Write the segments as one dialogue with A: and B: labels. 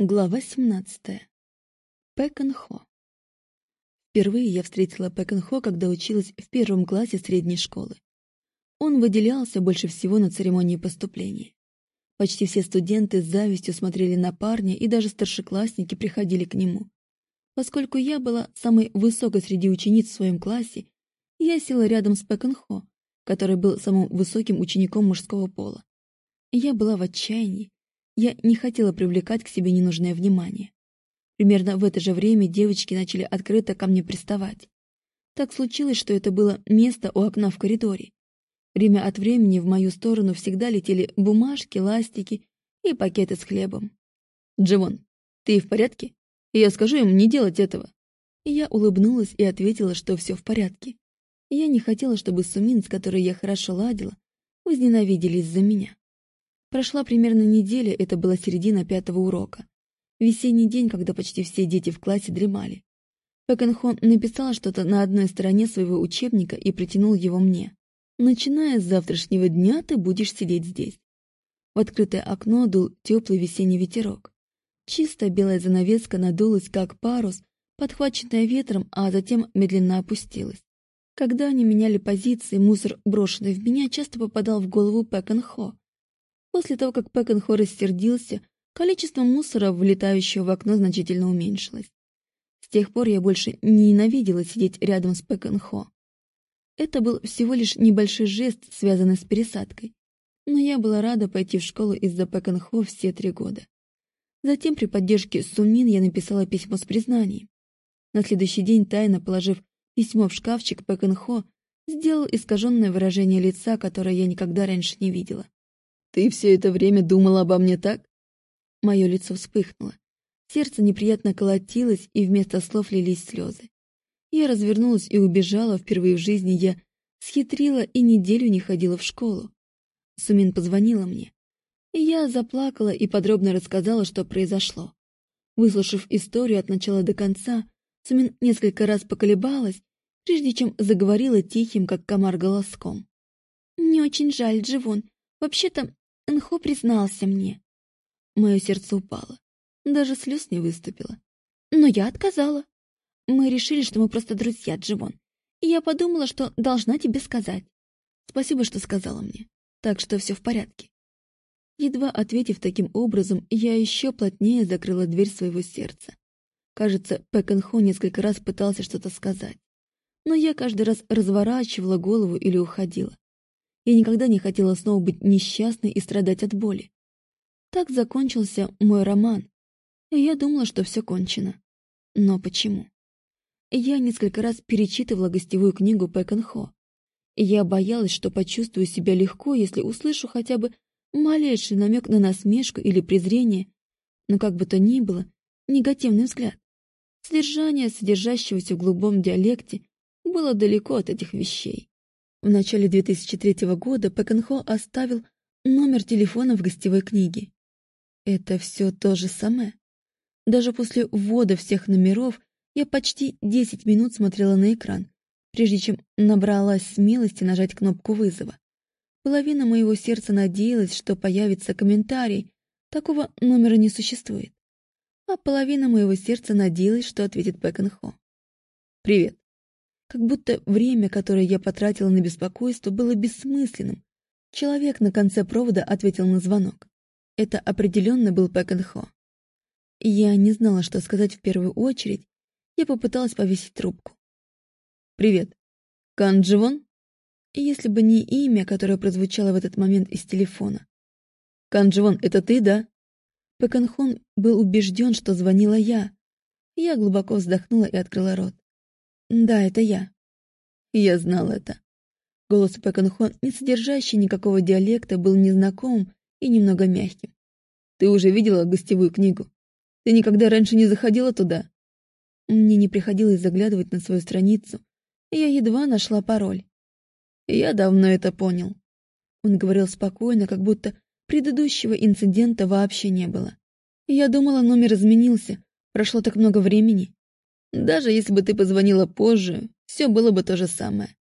A: Глава 17. Пэкэнхо. Впервые я встретила Пэкэнхо, когда училась в первом классе средней школы. Он выделялся больше всего на церемонии поступления. Почти все студенты с завистью смотрели на парня, и даже старшеклассники приходили к нему. Поскольку я была самой высокой среди учениц в своем классе, я села рядом с Пэкэнхо, который был самым высоким учеником мужского пола. Я была в отчаянии, я не хотела привлекать к себе ненужное внимание. Примерно в это же время девочки начали открыто ко мне приставать. Так случилось, что это было место у окна в коридоре. Время от времени в мою сторону всегда летели бумажки, ластики и пакеты с хлебом. «Дживон, ты в порядке? Я скажу им не делать этого». я улыбнулась и ответила, что все в порядке. Я не хотела, чтобы Сумин, с которой я хорошо ладила, возненавидели из-за меня. Прошла примерно неделя, это была середина пятого урока. Весенний день, когда почти все дети в классе дремали. Пэкэнхон написала что-то на одной стороне своего учебника и протянул его мне. «Начиная с завтрашнего дня ты будешь сидеть здесь». В открытое окно дул теплый весенний ветерок. Чистая белая занавеска надулась, как парус, подхваченная ветром, а затем медленно опустилась. Когда они меняли позиции, мусор, брошенный в меня, часто попадал в голову Пэкэнхо. После того, как Пэкенхо рассердился, количество мусора, влетающего в окно, значительно уменьшилось. С тех пор я больше не ненавидела сидеть рядом с Пэкенхо. Это был всего лишь небольшой жест, связанный с пересадкой. Но я была рада пойти в школу из-за Пэкенхо все три года. Затем при поддержке Сумин я написала письмо с признанием. На следующий день, тайно положив письмо в шкафчик, Пэкенхо сделал искаженное выражение лица, которое я никогда раньше не видела. «Ты все это время думала обо мне так?» Мое лицо вспыхнуло. Сердце неприятно колотилось, и вместо слов лились слезы. Я развернулась и убежала, впервые в жизни я схитрила и неделю не ходила в школу. Сумин позвонила мне. И я заплакала и подробно рассказала, что произошло. Выслушав историю от начала до конца, Сумин несколько раз поколебалась, прежде чем заговорила тихим, как комар, голоском. «Мне очень жаль, Дживон. Вообще-то Энхо признался мне. Мое сердце упало. Даже слез не выступило. Но я отказала. Мы решили, что мы просто друзья, Дживон. И я подумала, что должна тебе сказать. Спасибо, что сказала мне. Так что все в порядке. Едва ответив таким образом, я еще плотнее закрыла дверь своего сердца. Кажется, Пэкэнхо несколько раз пытался что-то сказать. Но я каждый раз разворачивала голову или уходила. Я никогда не хотела снова быть несчастной и страдать от боли. Так закончился мой роман, и я думала, что все кончено. Но почему? Я несколько раз перечитывала гостевую книгу Пэкэнхо. Я боялась, что почувствую себя легко, если услышу хотя бы малейший намек на насмешку или презрение, но как бы то ни было, негативный взгляд. Содержание, содержащегося в глубоком диалекте, было далеко от этих вещей. В начале 2003 года Пэкэнхо оставил номер телефона в гостевой книге. Это все то же самое. Даже после ввода всех номеров я почти 10 минут смотрела на экран, прежде чем набралась смелости нажать кнопку вызова. Половина моего сердца надеялась, что появится комментарий, такого номера не существует. А половина моего сердца надеялась, что ответит Пэкэнхо. «Привет как будто время, которое я потратила на беспокойство, было бессмысленным. Человек на конце провода ответил на звонок. Это определенно был Пэкэнхо. Я не знала, что сказать в первую очередь. Я попыталась повесить трубку. «Привет. Кан Дживон?» Если бы не имя, которое прозвучало в этот момент из телефона. «Кан Дживон, это ты, да?» Пэкэнхон был убежден, что звонила я. Я глубоко вздохнула и открыла рот. «Да, это я». Я знал это. Голос Пэконхон, не содержащий никакого диалекта, был незнакомым и немного мягким. «Ты уже видела гостевую книгу? Ты никогда раньше не заходила туда?» Мне не приходилось заглядывать на свою страницу, я едва нашла пароль. «Я давно это понял». Он говорил спокойно, как будто предыдущего инцидента вообще не было. Я думала, номер изменился. Прошло так много времени. Даже если бы ты позвонила позже, все было бы то же самое.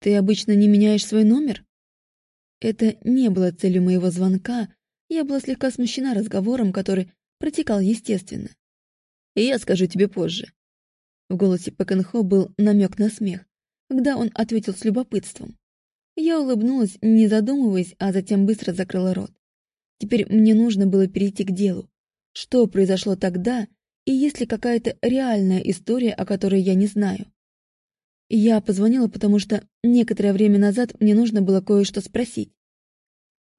A: Ты обычно не меняешь свой номер? Это не было целью моего звонка. Я была слегка смущена разговором, который протекал естественно. И я скажу тебе позже. В голосе Пэкэнхо был намек на смех, когда он ответил с любопытством. Я улыбнулась, не задумываясь, а затем быстро закрыла рот. Теперь мне нужно было перейти к делу. Что произошло тогда, и есть ли какая-то реальная история, о которой я не знаю? Я позвонила, потому что некоторое время назад мне нужно было кое-что спросить.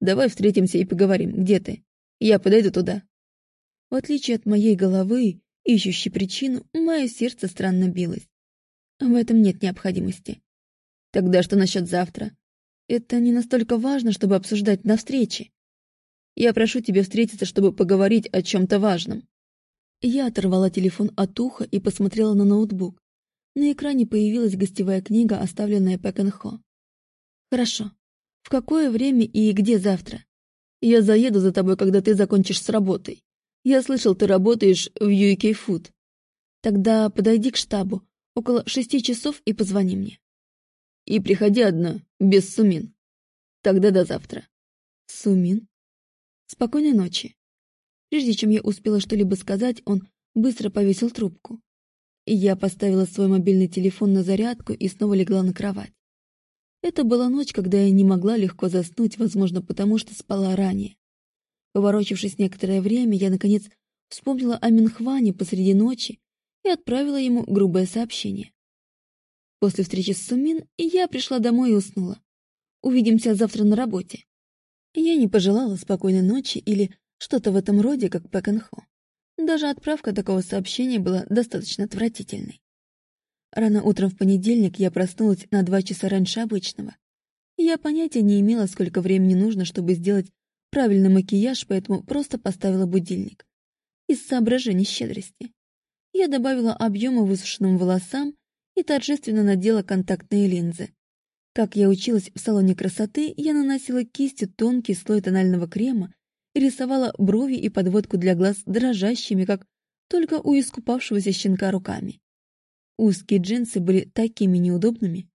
A: «Давай встретимся и поговорим. Где ты? Я подойду туда». В отличие от моей головы, ищущей причину, мое сердце странно билось. В этом нет необходимости. Тогда что насчет завтра? Это не настолько важно, чтобы обсуждать на встрече. Я прошу тебя встретиться, чтобы поговорить о чем-то важном. Я оторвала телефон от уха и посмотрела на ноутбук. На экране появилась гостевая книга, оставленная Пэкэнхо. «Хорошо. В какое время и где завтра? Я заеду за тобой, когда ты закончишь с работой. Я слышал, ты работаешь в UK Food. Тогда подойди к штабу около шести часов и позвони мне. И приходи одна, без Сумин. Тогда до завтра. Сумин? Спокойной ночи. Прежде чем я успела что-либо сказать, он быстро повесил трубку. Я поставила свой мобильный телефон на зарядку и снова легла на кровать. Это была ночь, когда я не могла легко заснуть, возможно, потому что спала ранее. Поворочившись некоторое время, я, наконец, вспомнила о Минхване посреди ночи и отправила ему грубое сообщение. После встречи с Сумин я пришла домой и уснула. Увидимся завтра на работе. Я не пожелала спокойной ночи или что-то в этом роде, как Пэкэнхо. Даже отправка такого сообщения была достаточно отвратительной. Рано утром в понедельник я проснулась на два часа раньше обычного. Я понятия не имела, сколько времени нужно, чтобы сделать правильный макияж, поэтому просто поставила будильник. Из соображений щедрости. Я добавила объема высушенным волосам и торжественно надела контактные линзы. Как я училась в салоне красоты, я наносила кистью тонкий слой тонального крема рисовала брови и подводку для глаз дрожащими, как только у искупавшегося щенка руками. Узкие джинсы были такими неудобными.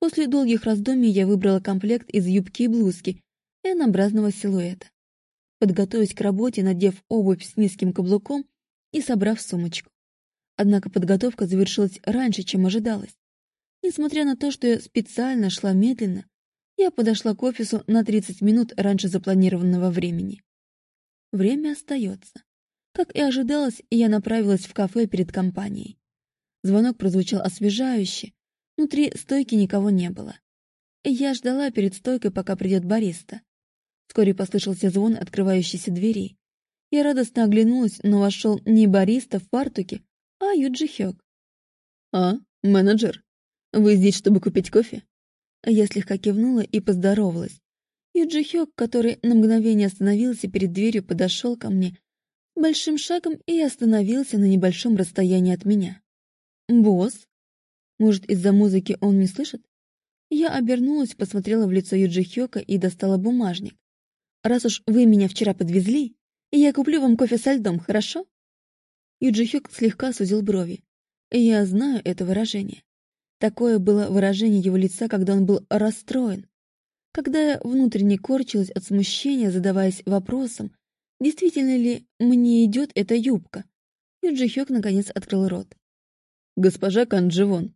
A: После долгих раздумий я выбрала комплект из юбки и блузки N-образного силуэта. Подготовясь к работе, надев обувь с низким каблуком и собрав сумочку. Однако подготовка завершилась раньше, чем ожидалось. Несмотря на то, что я специально шла медленно, я подошла к офису на 30 минут раньше запланированного времени. Время остается. Как и ожидалось, я направилась в кафе перед компанией. Звонок прозвучал освежающе. Внутри стойки никого не было. Я ждала перед стойкой, пока придет бариста. Вскоре послышался звон открывающейся двери. Я радостно оглянулась, но вошел не бариста в фартуке, а Юджи Хёк. «А, менеджер?» «Вы здесь, чтобы купить кофе?» Я слегка кивнула и поздоровалась. Юджи Хёк, который на мгновение остановился перед дверью, подошел ко мне большим шагом и остановился на небольшом расстоянии от меня. «Босс? Может, из-за музыки он не слышит?» Я обернулась, посмотрела в лицо Юджи Хёка и достала бумажник. «Раз уж вы меня вчера подвезли, я куплю вам кофе со льдом, хорошо?» Юджи Хёк слегка сузил брови. Я знаю это выражение. Такое было выражение его лица, когда он был расстроен. Когда я внутренне корчилась от смущения, задаваясь вопросом, действительно ли мне идет эта юбка, Юджи Хёк наконец открыл рот. «Госпожа Кандживон,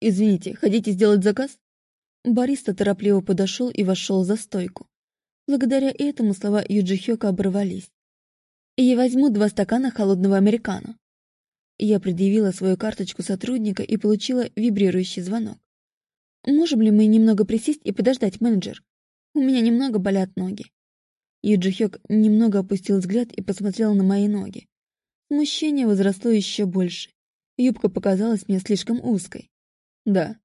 A: извините, хотите сделать заказ?» Бариста торопливо подошел и вошел за стойку. Благодаря этому слова Юджи Хёка оборвались. «Я возьму два стакана холодного американо», я предъявила свою карточку сотрудника и получила вибрирующий звонок. «Можем ли мы немного присесть и подождать, менеджер? У меня немного болят ноги». Юджи Хёк немного опустил взгляд и посмотрел на мои ноги. Смущение возросло еще больше. Юбка показалась мне слишком узкой. «Да».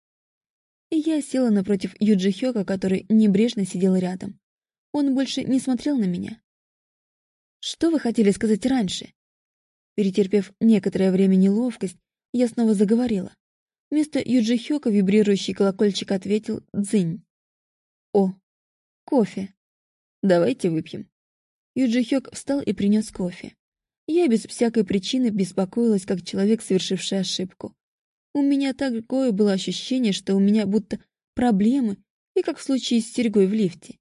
A: Я села напротив Юджи Хёка, который небрежно сидел рядом. Он больше не смотрел на меня. «Что вы хотели сказать раньше?» Перетерпев некоторое время неловкость, я снова заговорила. Вместо Юджи Хёка вибрирующий колокольчик ответил «дзынь». «О, кофе. Давайте выпьем». Юджи Хёк встал и принес кофе. Я без всякой причины беспокоилась, как человек, совершивший ошибку. У меня такое было ощущение, что у меня будто проблемы, и как в случае с серьгой в лифте.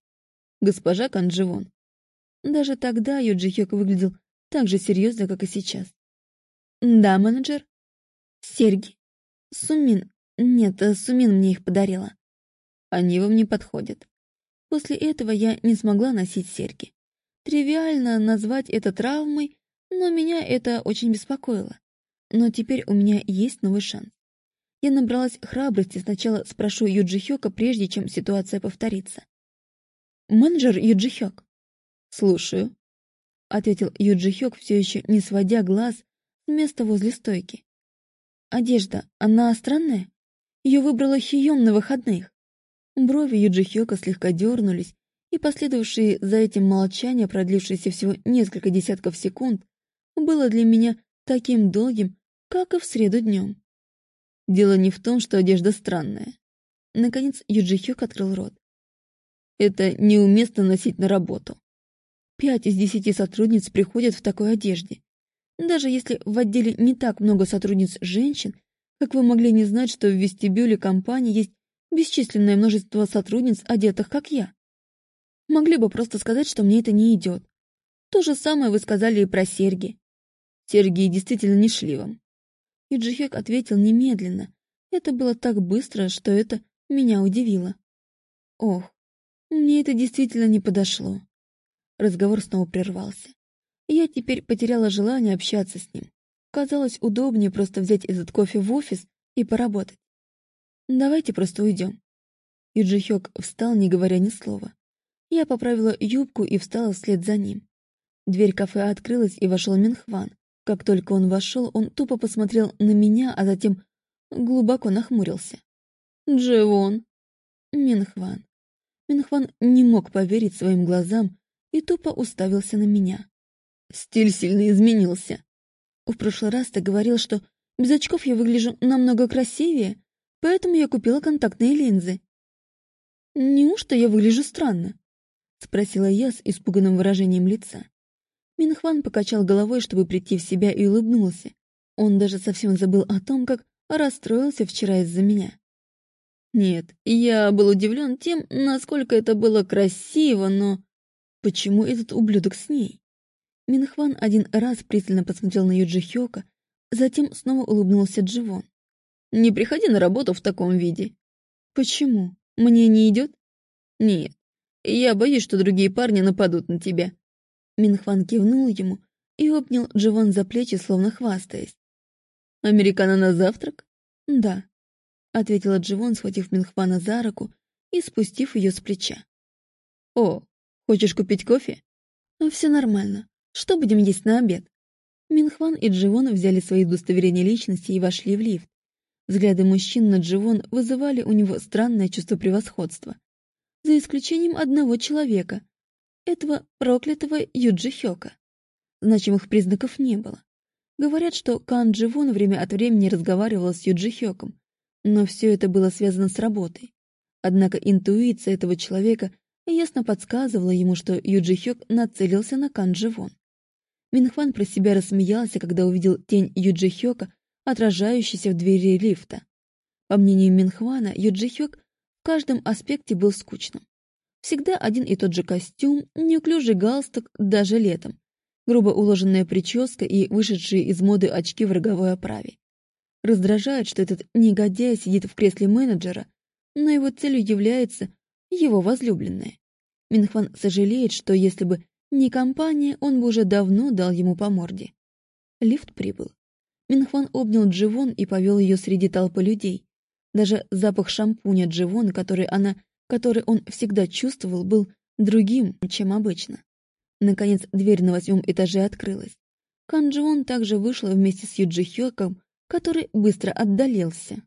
A: Госпожа Кандживон. Даже тогда Юджи Хёк выглядел так же серьезно, как и сейчас. «Да, менеджер?» «Серьги. Сумин. Нет, Сумин мне их подарила. Они вам не подходят. После этого я не смогла носить серьги. Тривиально назвать это травмой, но меня это очень беспокоило. Но теперь у меня есть новый шанс. Я набралась храбрости, сначала спрошу Юджи Хёка, прежде чем ситуация повторится. «Менеджер Юджи Хёк». «Слушаю», — ответил Юджи Хёк, все еще не сводя глаз с места возле стойки. «Одежда, она странная? Ее выбрала Хион на выходных». Брови Юджи Хёка слегка дернулись, и последовавшие за этим молчание, продлившееся всего несколько десятков секунд, было для меня таким долгим, как и в среду днем. Дело не в том, что одежда странная. Наконец Юджи Хёк открыл рот. Это неуместно носить на работу. Пять из десяти сотрудниц приходят в такой одежде. Даже если в отделе не так много сотрудниц женщин, как вы могли не знать, что в вестибюле компании есть бесчисленное множество сотрудниц, одетых как я. Могли бы просто сказать, что мне это не идет. То же самое вы сказали и про серьги. Серьги действительно не шли вам. И Джихек ответил немедленно. Это было так быстро, что это меня удивило. Ох, мне это действительно не подошло. Разговор снова прервался. Я теперь потеряла желание общаться с ним. Казалось удобнее просто взять этот кофе в офис и поработать. Давайте просто уйдем. Юджи Хёк встал, не говоря ни слова. Я поправила юбку и встала вслед за ним. Дверь кафе открылась, и вошел Минхван. Как только он вошел, он тупо посмотрел на меня, а затем глубоко нахмурился. «Дживон!» Минхван. Минхван не мог поверить своим глазам и тупо уставился на меня. Стиль сильно изменился. В прошлый раз ты говорил, что без очков я выгляжу намного красивее, поэтому я купила контактные линзы. Неужто я выгляжу странно? — спросила я с испуганным выражением лица. Минхван покачал головой, чтобы прийти в себя, и улыбнулся. Он даже совсем забыл о том, как расстроился вчера из-за меня. Нет, я был удивлен тем, насколько это было красиво, но... Почему этот ублюдок с ней? Минхван один раз пристально посмотрел на Юджи Хёка, затем снова улыбнулся Дживон. «Не приходи на работу в таком виде». «Почему? Мне не идет?» «Нет, я боюсь, что другие парни нападут на тебя». Минхван кивнул ему и обнял Дживон за плечи, словно хвастаясь. «Американо на завтрак?» «Да», — ответила Дживон, схватив Минхвана за руку и спустив ее с плеча. «О, хочешь купить кофе?» «Ну, «Все нормально. Что будем есть на обед?» Минхван и Дживон взяли свои удостоверения личности и вошли в лифт. Взгляды мужчин на Дживон вызывали у него странное чувство превосходства за исключением одного человека, этого проклятого Юджи Хёка. Значимых признаков не было. Говорят, что Кан Дживон время от времени разговаривал с Юджи Хёком, но все это было связано с работой. Однако интуиция этого человека ясно подсказывала ему, что Юджи Хёк нацелился на Кан Дживон. Минхван про себя рассмеялся, когда увидел тень Юджи Хёка, отражающейся в двери лифта. По мнению Минхвана, Юджи Хёк в каждом аспекте был скучным. Всегда один и тот же костюм, неуклюжий галстук даже летом, грубо уложенная прическа и вышедшие из моды очки в роговой оправе. Раздражает, что этот негодяй сидит в кресле менеджера, но его целью является его возлюбленная. Минхван сожалеет, что если бы не компания, он бы уже давно дал ему по морде. Лифт прибыл. Минхван обнял Дживон и повел ее среди толпы людей, даже запах шампуня Дживон, который она, который он всегда чувствовал, был другим, чем обычно. Наконец, дверь на восьмом этаже открылась. Кан Дживон также вышла вместе с Юджи Хёком, который быстро отдалился.